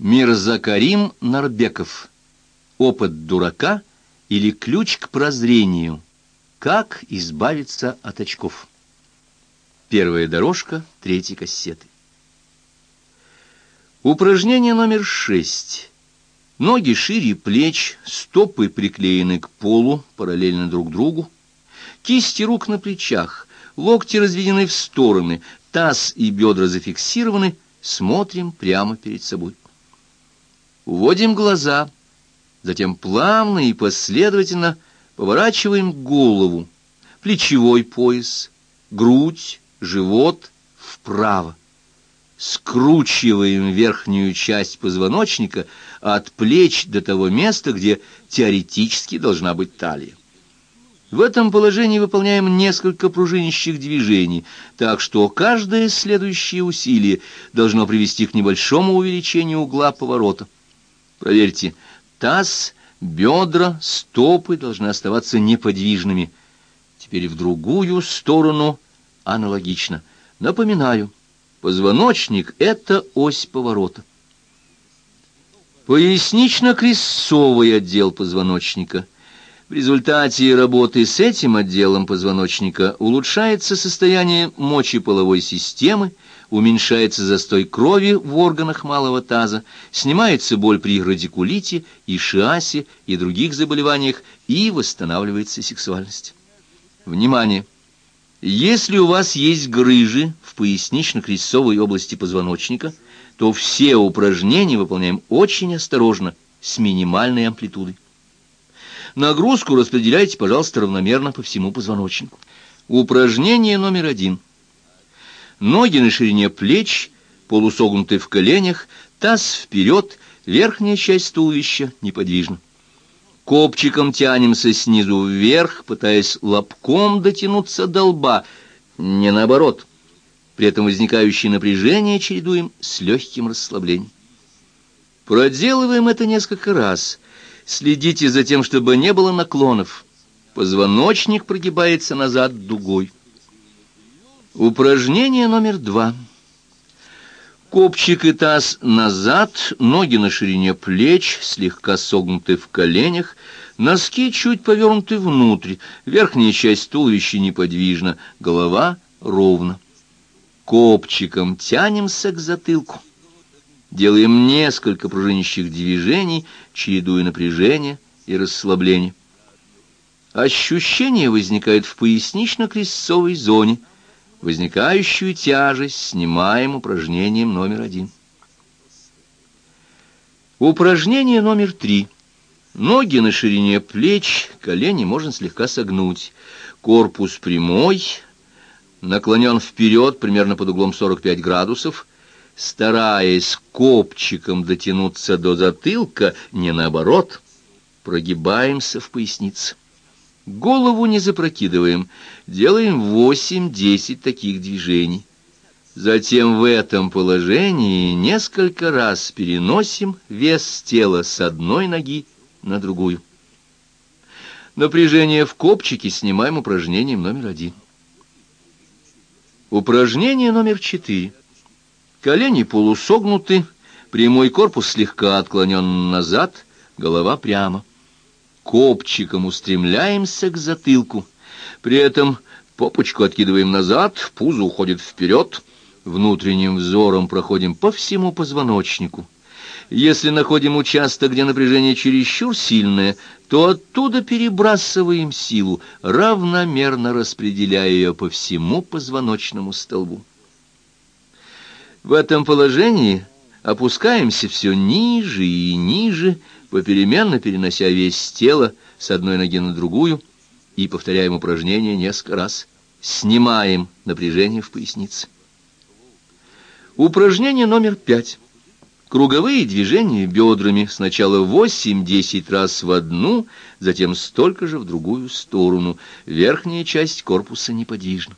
Мирзакарим Нарбеков. Опыт дурака или ключ к прозрению. Как избавиться от очков. Первая дорожка третьей кассеты. Упражнение номер шесть. Ноги шире плеч, стопы приклеены к полу, параллельно друг другу. Кисти рук на плечах, локти разведены в стороны, таз и бедра зафиксированы, смотрим прямо перед собой. Уводим глаза, затем плавно и последовательно поворачиваем голову, плечевой пояс, грудь, живот вправо. Скручиваем верхнюю часть позвоночника от плеч до того места, где теоретически должна быть талия. В этом положении выполняем несколько пружинищих движений, так что каждое следующее усилие должно привести к небольшому увеличению угла поворота. Проверьте, таз, бедра, стопы должны оставаться неподвижными. Теперь в другую сторону аналогично. Напоминаю, позвоночник — это ось поворота. Пояснично-крестцовый отдел позвоночника — в результате работы с этим отделом позвоночника улучшается состояние мочеполовой системы, уменьшается застой крови в органах малого таза, снимается боль при радикулите, ишиасе и других заболеваниях и восстанавливается сексуальность. Внимание! Если у вас есть грыжи в пояснично-крестцовой области позвоночника, то все упражнения выполняем очень осторожно, с минимальной амплитудой. Нагрузку распределяйте, пожалуйста, равномерно по всему позвоночнику. Упражнение номер один. Ноги на ширине плеч, полусогнуты в коленях, таз вперед, верхняя часть туловища неподвижна. Копчиком тянемся снизу вверх, пытаясь лобком дотянуться до лба, не наоборот. При этом возникающее напряжение чередуем с легким расслаблением. Проделываем это несколько раз – Следите за тем, чтобы не было наклонов. Позвоночник прогибается назад дугой. Упражнение номер два. Копчик и таз назад, ноги на ширине плеч, слегка согнуты в коленях, носки чуть повернуты внутрь, верхняя часть туловища неподвижна, голова ровно. Копчиком тянемся к затылку. Делаем несколько пружинищих движений, чередуя напряжение и расслабление. Ощущение возникает в пояснично-крестцовой зоне. Возникающую тяжесть снимаем упражнением номер один. Упражнение номер три. Ноги на ширине плеч, колени можно слегка согнуть. Корпус прямой, наклонен вперед примерно под углом 45 градусов – стараясь копчиком дотянуться до затылка, не наоборот, прогибаемся в пояснице. Голову не запрокидываем, делаем восемь-десять таких движений. Затем в этом положении несколько раз переносим вес тела с одной ноги на другую. Напряжение в копчике снимаем упражнением номер один. Упражнение номер четыре. Колени полусогнуты, прямой корпус слегка отклонен назад, голова прямо. Копчиком устремляемся к затылку. При этом попочку откидываем назад, пузо уходит вперед. Внутренним взором проходим по всему позвоночнику. Если находим участок, где напряжение чересчур сильное, то оттуда перебрасываем силу, равномерно распределяя ее по всему позвоночному столбу. В этом положении опускаемся все ниже и ниже, попеременно перенося весь тело с одной ноги на другую, и повторяем упражнение несколько раз. Снимаем напряжение в пояснице. Упражнение номер пять. Круговые движения бедрами сначала 8-10 раз в одну, затем столько же в другую сторону. Верхняя часть корпуса неподвижна.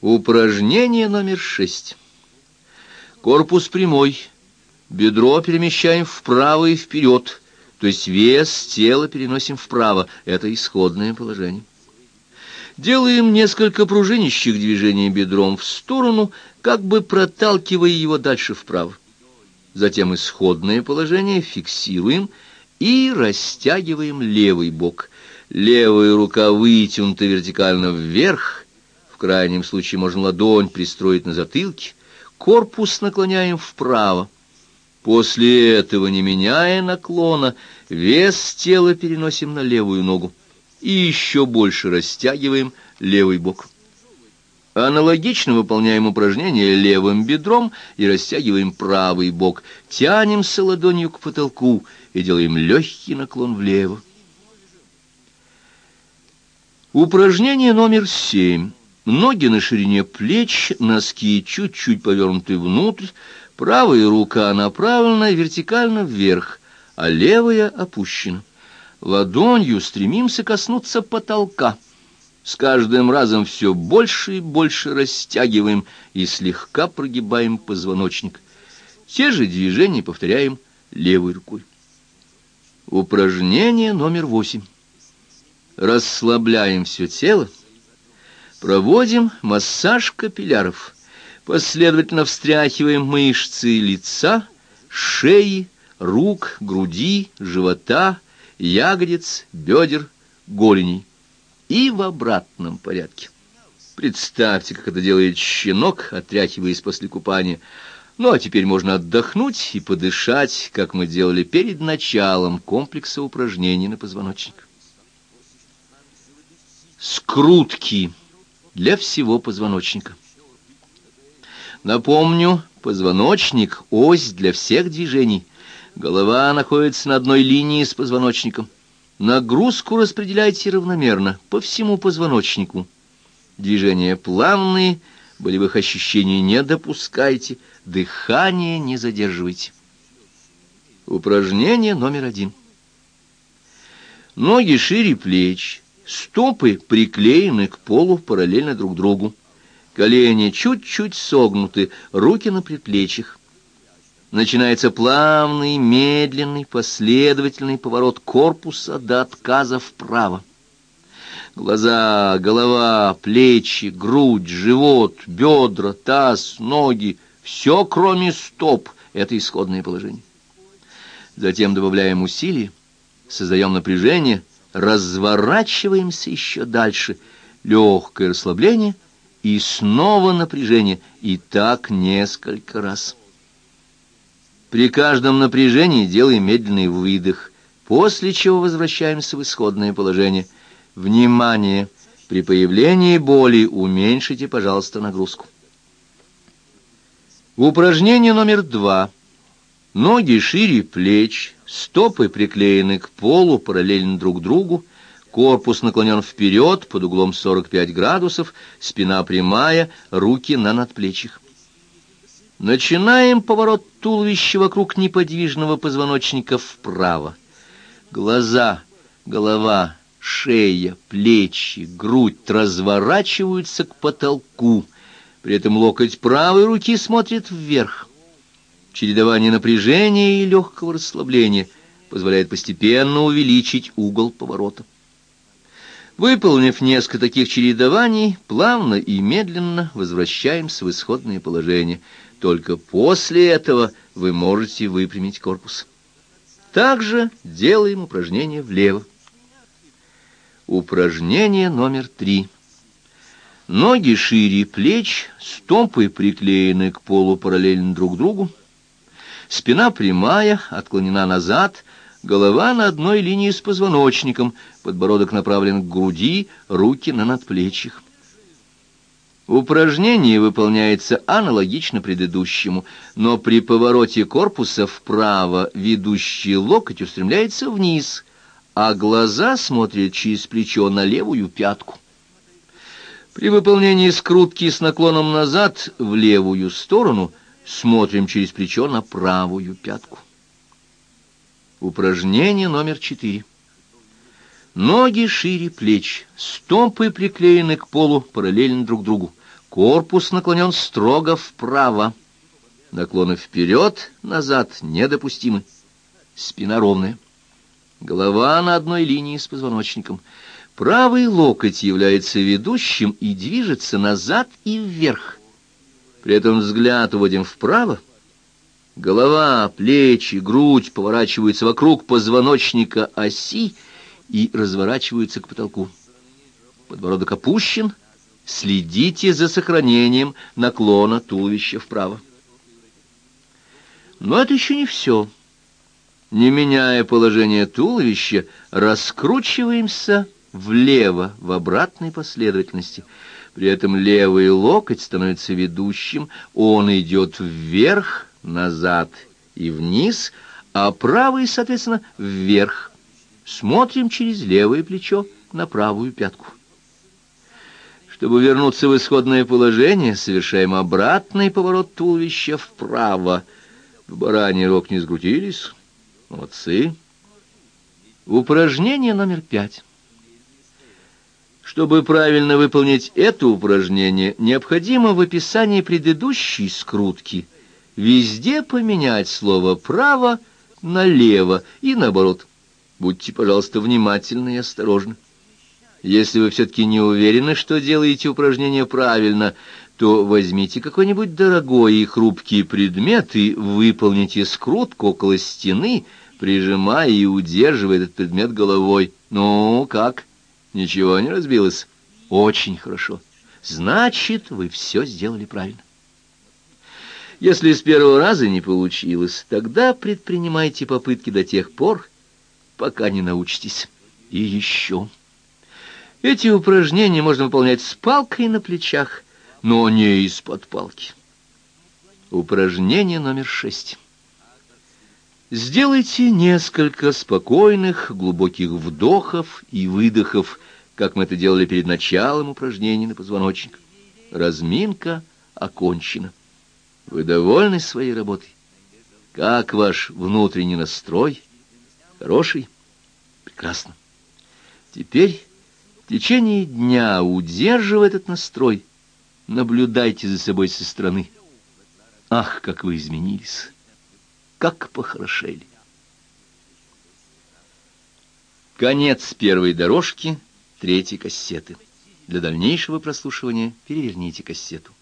Упражнение номер шесть. Корпус прямой, бедро перемещаем вправо и вперед, то есть вес тела переносим вправо. Это исходное положение. Делаем несколько пружинищих движений бедром в сторону, как бы проталкивая его дальше вправо. Затем исходное положение фиксируем и растягиваем левый бок. Левая рука вытянута вертикально вверх, в крайнем случае можно ладонь пристроить на затылке, корпус наклоняем вправо. После этого, не меняя наклона, вес тела переносим на левую ногу и еще больше растягиваем левый бок. Аналогично выполняем упражнение левым бедром и растягиваем правый бок, тянемся ладонью к потолку и делаем легкий наклон влево. Упражнение номер семь. Ноги на ширине плеч, носки чуть-чуть повернуты внутрь, правая рука направлена вертикально вверх, а левая опущена. Ладонью стремимся коснуться потолка. С каждым разом все больше и больше растягиваем и слегка прогибаем позвоночник. Те же движения повторяем левой рукой. Упражнение номер восемь. Расслабляем все тело. Проводим массаж капилляров. Последовательно встряхиваем мышцы лица, шеи, рук, груди, живота, ягодиц, бедер, голеней и в обратном порядке. Представьте, как это делает щенок, отряхиваясь после купания. Ну, а теперь можно отдохнуть и подышать, как мы делали перед началом комплекса упражнений на позвоночник. Скрутки для всего позвоночника. Напомню, позвоночник — ось для всех движений. Голова находится на одной линии с позвоночником. Нагрузку распределяйте равномерно по всему позвоночнику. Движения плавные, болевых ощущений не допускайте, дыхание не задерживайте. Упражнение номер один. Ноги шире плеч, стопы приклеены к полу параллельно друг другу. Колени чуть-чуть согнуты, руки на предплечьях. Начинается плавный, медленный, последовательный поворот корпуса до отказа вправо. Глаза, голова, плечи, грудь, живот, бедра, таз, ноги — все, кроме стоп, это исходное положение. Затем добавляем усилие, создаем напряжение, разворачиваемся еще дальше, легкое расслабление и снова напряжение, и так несколько раз. При каждом напряжении делаем медленный выдох, после чего возвращаемся в исходное положение. Внимание! При появлении боли уменьшите, пожалуйста, нагрузку. Упражнение номер два. Ноги шире плеч, стопы приклеены к полу параллельно друг другу, корпус наклонен вперед под углом 45 градусов, спина прямая, руки на надплечьях. Начинаем поворот туловища вокруг неподвижного позвоночника вправо. Глаза, голова, шея, плечи, грудь разворачиваются к потолку. При этом локоть правой руки смотрит вверх. Чередование напряжения и легкого расслабления позволяет постепенно увеличить угол поворота. Выполнив несколько таких чередований, плавно и медленно возвращаемся в исходное положение – только после этого вы можете выпрямить корпус. Также делаем упражнение влево. Упражнение номер три. Ноги шире плеч, стопы приклеены к полу параллельно друг другу. Спина прямая, отклонена назад, голова на одной линии с позвоночником, подбородок направлен к груди, руки на надплечьях. Упражнение выполняется аналогично предыдущему, но при повороте корпуса вправо ведущий локоть устремляется вниз, а глаза смотрят через плечо на левую пятку. При выполнении скрутки с наклоном назад в левую сторону смотрим через плечо на правую пятку. Упражнение номер четыре. Ноги шире плеч, стопы приклеены к полу параллельно друг другу. Корпус наклонен строго вправо. Наклоны вперед, назад недопустимы. Спина ровная. Голова на одной линии с позвоночником. Правый локоть является ведущим и движется назад и вверх. При этом взгляд уводим вправо. Голова, плечи, грудь поворачиваются вокруг позвоночника оси и разворачиваются к потолку. Подбородок опущен, следите за сохранением наклона туловища вправо. Но это еще не все. Не меняя положение туловища, раскручиваемся влево в обратной последовательности. При этом левый локоть становится ведущим, он идет вверх, назад и вниз, а правый, соответственно, вверх. Смотрим через левое плечо на правую пятку. Чтобы вернуться в исходное положение, совершаем обратный поворот туловища вправо. В баране рог не сгрутились. Молодцы. Упражнение номер пять. Чтобы правильно выполнить это упражнение, необходимо в описании предыдущей скрутки везде поменять слово «право» на «лево» и наоборот. Будьте, пожалуйста, внимательны и осторожны. Если вы все-таки не уверены, что делаете упражнение правильно, то возьмите какой-нибудь дорогой и хрупкий предмет и выполните скрутку около стены, прижимая и удерживая этот предмет головой. Ну, как? Ничего не разбилось? Очень хорошо. Значит, вы все сделали правильно. Если с первого раза не получилось, тогда предпринимайте попытки до тех пор, пока не научитесь. И еще... Эти упражнения можно выполнять с палкой на плечах, но не из-под палки. Упражнение номер шесть. Сделайте несколько спокойных, глубоких вдохов и выдохов, как мы это делали перед началом упражнений на позвоночник. Разминка окончена. Вы довольны своей работой? Как ваш внутренний настрой? Хороший? Прекрасно. Теперь в течение дня, удерживая этот настрой, наблюдайте за собой со стороны. Ах, как вы изменились! Как похорошели! Конец первой дорожки третьей кассеты. Для дальнейшего прослушивания переверните кассету.